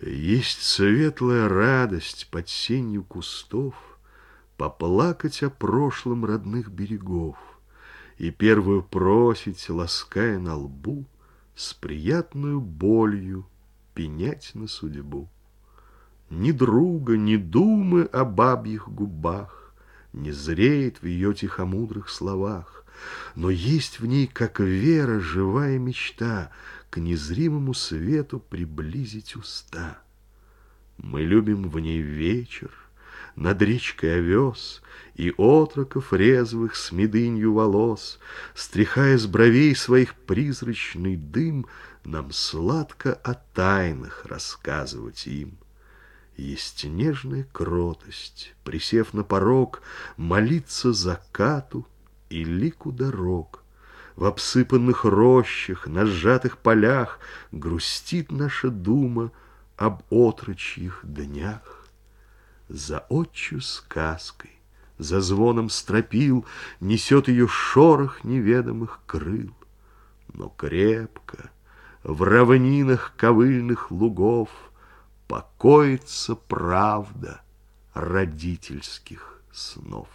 Есть светлая радость под сенью кустов Поплакать о прошлом родных берегов И первую просить, лаская на лбу, С приятную болью пенять на судьбу. Ни друга, ни думы о бабьих губах Не зреет в ее тихомудрых словах, Но есть в ней, как вера, живая мечта — к незримому свету приблизить уста. Мы любим в ней вечер, над речкой овес И отроков резвых с медынью волос, Стряхая с бровей своих призрачный дым, Нам сладко о тайнах рассказывать им. Есть нежная кротость, присев на порог, Молиться закату и лику дорог — в обсыпанных рощах, на сжатых полях Грустит наша дума об отрочьих днях. За отчу сказкой, за звоном стропил Несет ее шорох неведомых крыл. Но крепко в равнинах ковыльных лугов Покоится правда родительских снов.